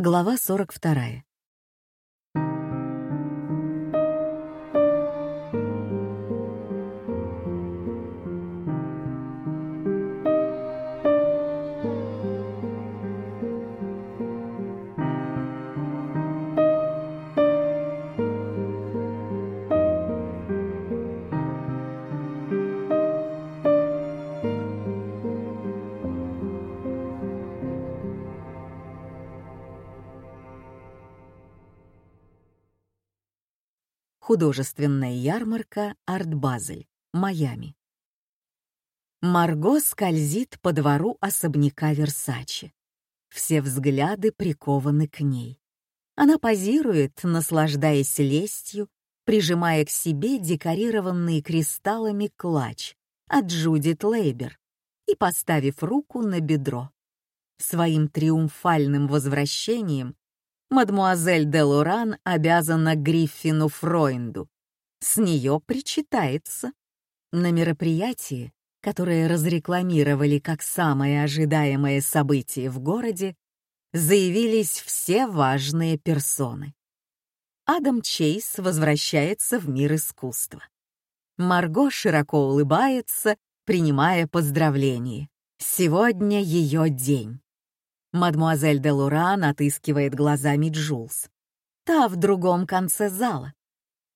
Глава 42. Художественная ярмарка Арт Базель, Майами. Марго скользит по двору особняка Версачи. Все взгляды прикованы к ней. Она позирует, наслаждаясь лестью, прижимая к себе декорированный кристаллами клатч от Джудит Лейбер и поставив руку на бедро. Своим триумфальным возвращением мадмуазель де Лоран обязана Гриффину Фройнду. С нее причитается. На мероприятии, которое разрекламировали как самое ожидаемое событие в городе, заявились все важные персоны. Адам Чейз возвращается в мир искусства. Марго широко улыбается, принимая поздравления. Сегодня ее день. Мадмуазель де Луран отыскивает глазами Джулс. Та в другом конце зала.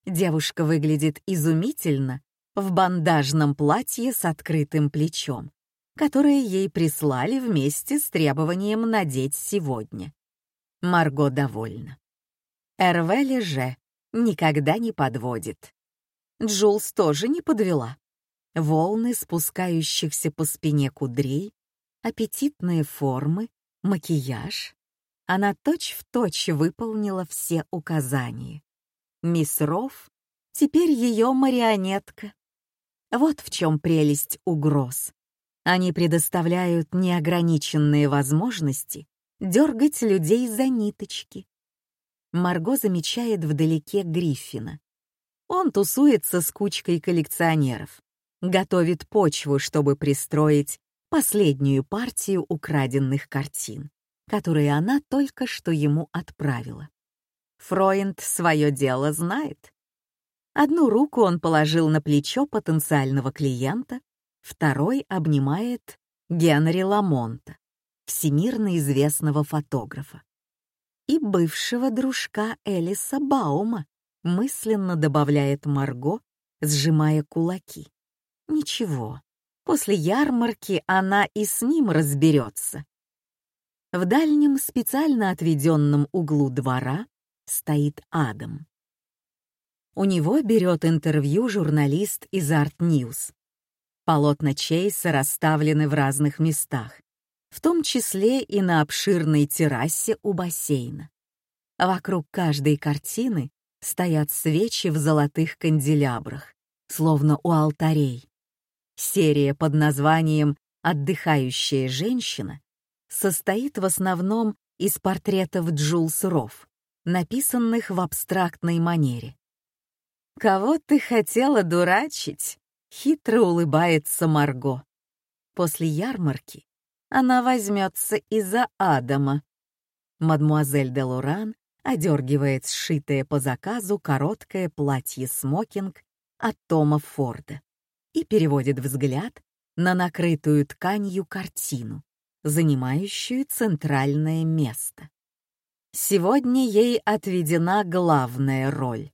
Девушка выглядит изумительно в бандажном платье с открытым плечом, которое ей прислали вместе с требованием надеть сегодня. Марго довольна. Эрвели же никогда не подводит. Джулс тоже не подвела. Волны спускающихся по спине кудрей, аппетитные формы, макияж. Она точь-в-точь точь выполнила все указания. Мисс Рофф теперь ее марионетка. Вот в чем прелесть угроз. Они предоставляют неограниченные возможности дергать людей за ниточки. Марго замечает вдалеке Гриффина. Он тусуется с кучкой коллекционеров, готовит почву, чтобы пристроить последнюю партию украденных картин, которые она только что ему отправила. Фройнд свое дело знает. Одну руку он положил на плечо потенциального клиента, второй обнимает Генри Ламонта, всемирно известного фотографа. И бывшего дружка Элиса Баума, мысленно добавляет Марго, сжимая кулаки. Ничего, После ярмарки она и с ним разберется. В дальнем специально отведенном углу двора стоит Адам. У него берет интервью журналист из Art News. Полотна Чейса расставлены в разных местах, в том числе и на обширной террасе у бассейна. Вокруг каждой картины стоят свечи в золотых канделябрах, словно у алтарей. Серия под названием «Отдыхающая женщина» состоит в основном из портретов Джулс Рофф, написанных в абстрактной манере. «Кого ты хотела дурачить?» — хитро улыбается Марго. После ярмарки она возьмется и за Адама. Мадмуазель де Лоран одергивает сшитое по заказу короткое платье-смокинг от Тома Форда и переводит взгляд на накрытую тканью картину, занимающую центральное место. Сегодня ей отведена главная роль.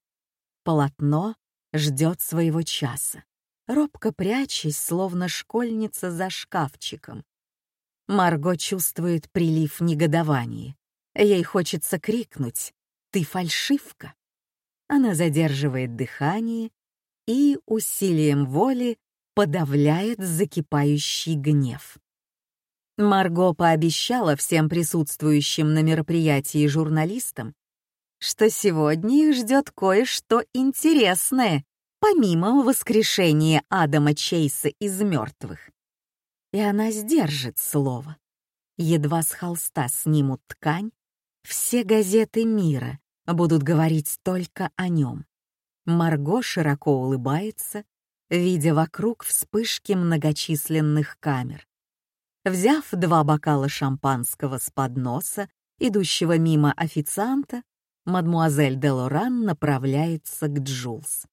Полотно ждет своего часа, робко прячась, словно школьница за шкафчиком. Марго чувствует прилив негодования. Ей хочется крикнуть «Ты фальшивка!». Она задерживает дыхание и усилием воли подавляет закипающий гнев. Марго пообещала всем присутствующим на мероприятии журналистам, что сегодня их ждет кое-что интересное, помимо воскрешения Адама Чейса из мертвых. И она сдержит слово. Едва с холста снимут ткань, все газеты мира будут говорить только о нем. Марго широко улыбается, видя вокруг вспышки многочисленных камер. Взяв два бокала шампанского с подноса идущего мимо официанта, мадмуазель де Лоран направляется к Джулс.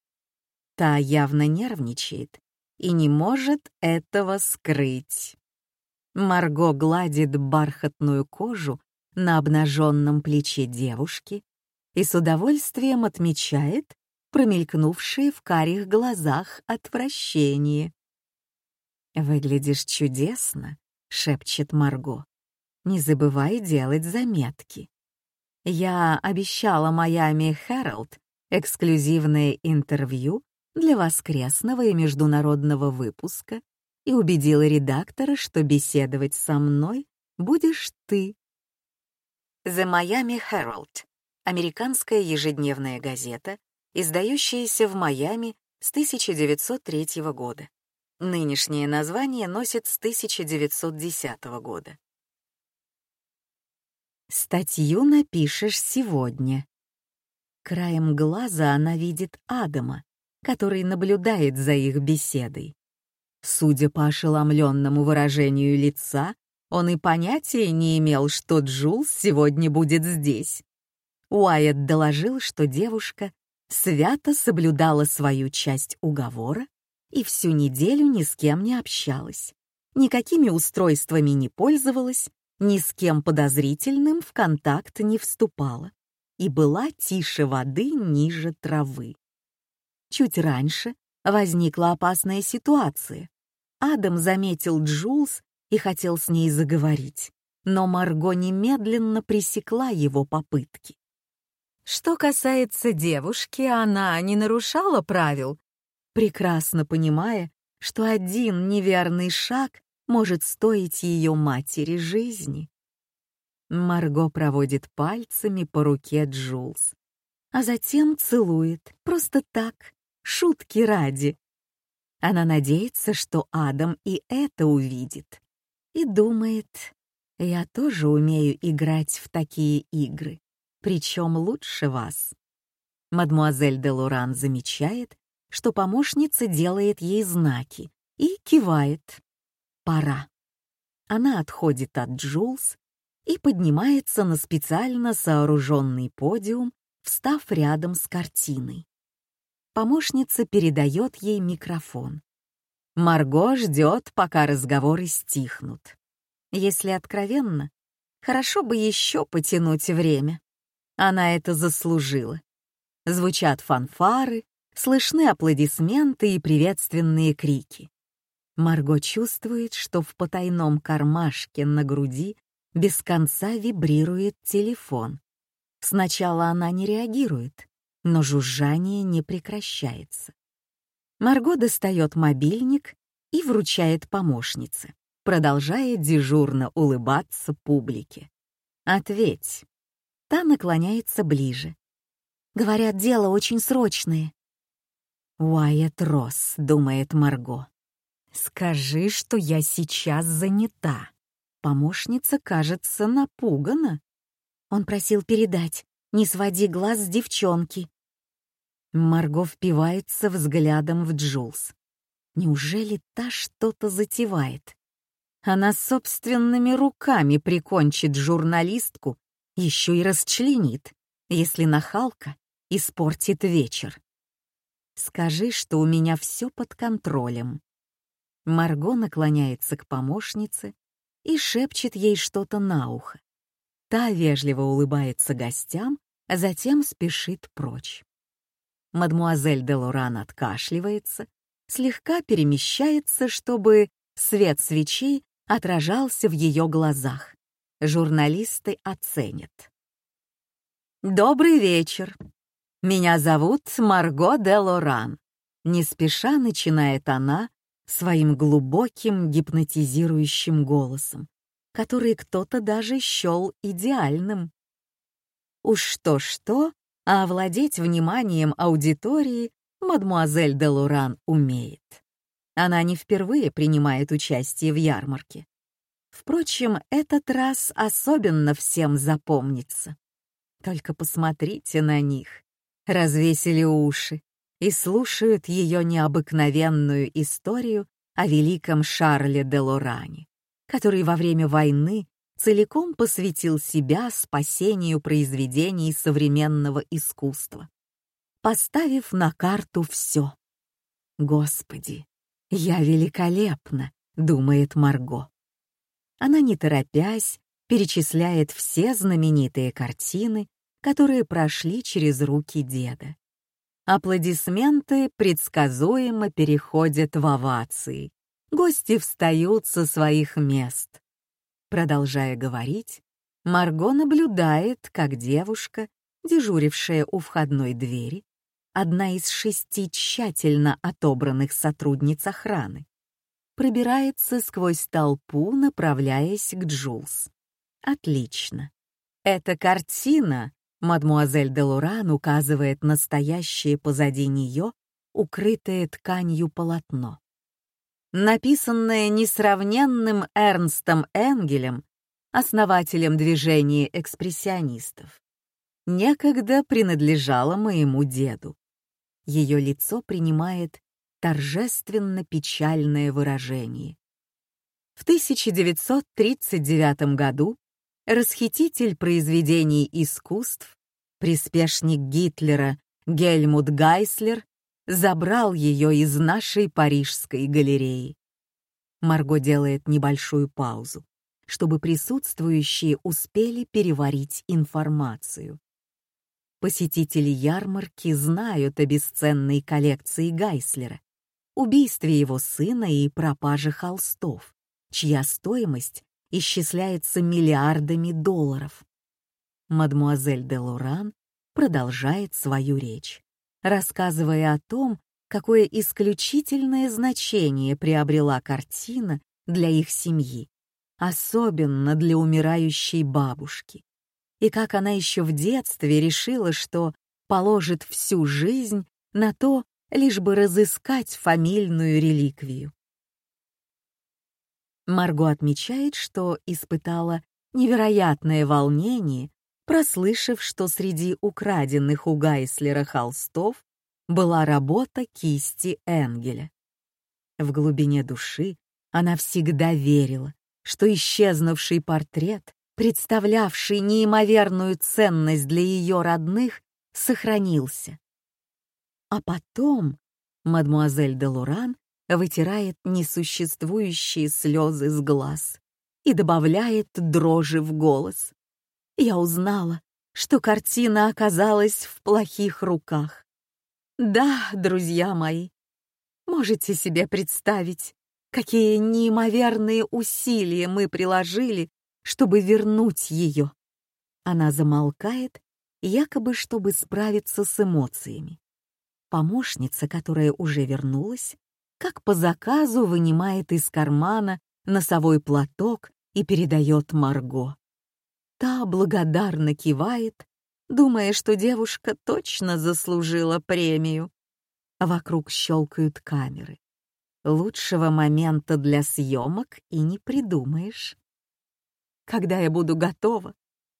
Та явно нервничает и не может этого скрыть. Марго гладит бархатную кожу на обнаженном плече девушки и с удовольствием отмечает промелькнувшее в карих глазах отвращение. «Выглядишь чудесно», — шепчет Марго. «Не забывай делать заметки». Я обещала Майами Herald эксклюзивное интервью для воскресного и международного выпуска и убедила редактора, что беседовать со мной будешь ты. The Miami Herald — американская ежедневная газета, издающаяся в Майами с 1903 года. Нынешнее название носит с 1910 года. Статью напишешь сегодня. Краем глаза она видит Адама, который наблюдает за их беседой. Судя по ошеломленному выражению лица, он и понятия не имел, что Джулс сегодня будет здесь. Уайет доложил, что девушка свято соблюдала свою часть уговора и всю неделю ни с кем не общалась, никакими устройствами не пользовалась, ни с кем подозрительным в контакт не вступала и была тише воды ниже травы. Чуть раньше возникла опасная ситуация. Адам заметил Джулс и хотел с ней заговорить, но Марго немедленно пресекла его попытки. Что касается девушки, она не нарушала правил, прекрасно понимая, что один неверный шаг может стоить ее матери жизни. Марго проводит пальцами по руке Джулс, а затем целует, просто так, шутки ради. Она надеется, что Адам и это увидит. И думает, я тоже умею играть в такие игры, причем лучше вас. Мадмуазель де Лоран замечает, что помощница делает ей знаки и кивает. Пора. Она отходит от Джулс и поднимается на специально сооруженный подиум, встав рядом с картиной помощница передает ей микрофон. Марго ждет, пока разговоры стихнут. Если откровенно, хорошо бы еще потянуть время. Она это заслужила. Звучат фанфары, слышны аплодисменты и приветственные крики. Марго чувствует, что в потайном кармашке на груди без конца вибрирует телефон. Сначала она не реагирует, но жужжание не прекращается. Марго достает мобильник и вручает помощнице, продолжая дежурно улыбаться публике. «Ответь». Та наклоняется ближе. Говорят, дело очень срочное. «Уайет Росс», — думает Марго. «Скажи, что я сейчас занята». Помощница, кажется, напугана. Он просил передать, не своди глаз с девчонки. Марго впивается взглядом в Джулс. Неужели та что-то затевает? Она собственными руками прикончит журналистку, еще и расчленит, если нахалка испортит вечер. Скажи, что у меня все под контролем. Марго наклоняется к помощнице и шепчет ей что-то на ухо. Та вежливо улыбается гостям, а затем спешит прочь. Мадмуазель де Лоран откашливается, слегка перемещается, чтобы свет свечей отражался в ее глазах. Журналисты оценят. «Добрый вечер. Меня зовут Марго де Лоран». Не спеша начинает она своим глубоким гипнотизирующим голосом, который кто-то даже счел идеальным. Уж что-что, а овладеть вниманием аудитории мадмуазель де Луран умеет. Она не впервые принимает участие в ярмарке. Впрочем, этот раз особенно всем запомнится. Только посмотрите на них. Развесили уши и слушают ее необыкновенную историю о великом Шарле де Лоране, который во время войны целиком посвятил себя спасению произведений современного искусства, поставив на карту все. «Господи, я великолепна!» — думает Марго. Она, не торопясь, перечисляет все знаменитые картины, которые прошли через руки деда. Аплодисменты предсказуемо переходят в овации. Гости встают со своих мест. Продолжая говорить, Марго наблюдает, как девушка, дежурившая у входной двери, одна из шести тщательно отобранных сотрудниц охраны, пробирается сквозь толпу, направляясь к Джулс. Отлично. Эта картина, мадмуазель де Луран указывает настоящее позади нее, укрытое тканью полотно. Написанное несравненным Эрнстом Энгелем, основателем движения экспрессионистов, некогда принадлежало моему деду. Ее лицо принимает торжественно-печальное выражение. В 1939 году расхититель произведений искусств, приспешник Гитлера Гельмут Гайслер забрал ее из нашей парижской галереи. Марго делает небольшую паузу, чтобы присутствующие успели переварить информацию. Посетители ярмарки знают о бесценной коллекции Гайслера, убийстве его сына и пропаже холстов, чья стоимость исчисляется миллиардами долларов. Мадмуазель де Лоран продолжает свою речь, рассказывая о том, какое исключительное значение приобрела картина для их семьи, особенно для умирающей бабушки, и как она еще в детстве решила, что положит всю жизнь на то, лишь бы разыскать фамильную реликвию. Марго отмечает, что испытала невероятное волнение, прослышав, что среди украденных у Гайслера холстов была работа кисти Энгеля. В глубине души она всегда верила, что исчезнувший портрет, представлявший неимоверную ценность для ее родных, сохранился. А потом мадмуазель де Луран вытирает несуществующие слезы с глаз и добавляет дрожи в голос. Я узнала, что картина оказалась в плохих руках. Да, друзья мои, можете себе представить, какие неимоверные усилия мы приложили, чтобы вернуть ее. Она замолкает, якобы чтобы справиться с эмоциями. Помощница, которая уже вернулась, как по заказу вынимает из кармана носовой платок и передает Марго. Та благодарно кивает, думая, что девушка точно заслужила премию. Вокруг щелкают камеры. Лучшего момента для съемок и не придумаешь. Когда я буду готова,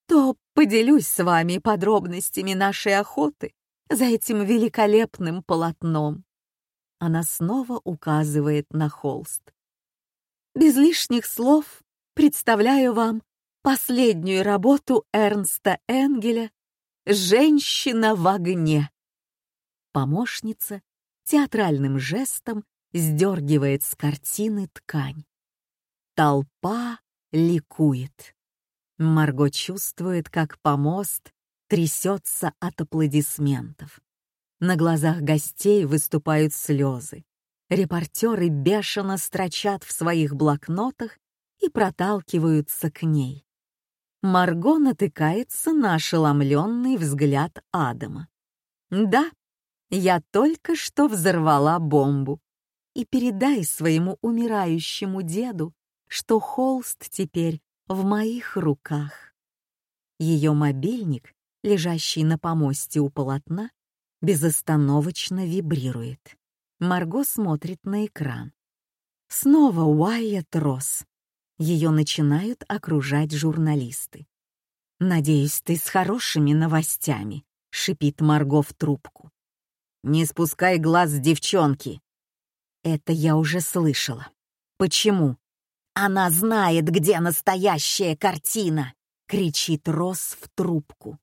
то поделюсь с вами подробностями нашей охоты за этим великолепным полотном. Она снова указывает на холст. Без лишних слов представляю вам последнюю работу Эрнста Энгеля «Женщина в огне». Помощница театральным жестом сдергивает с картины ткань. Толпа ликует. Марго чувствует, как помост трясется от аплодисментов. На глазах гостей выступают слезы. Репортеры бешено строчат в своих блокнотах и проталкиваются к ней. Марго натыкается на ошеломленный взгляд Адама. «Да, я только что взорвала бомбу. И передай своему умирающему деду, что холст теперь в моих руках». Ее мобильник лежащий на помосте у полотна, безостановочно вибрирует. Марго смотрит на экран. Снова Уайет Росс. Ее начинают окружать журналисты. «Надеюсь, ты с хорошими новостями», — шипит Марго в трубку. «Не спускай глаз с девчонки». «Это я уже слышала. Почему?» Она знает, где настоящая картина!» — кричит Росс в трубку.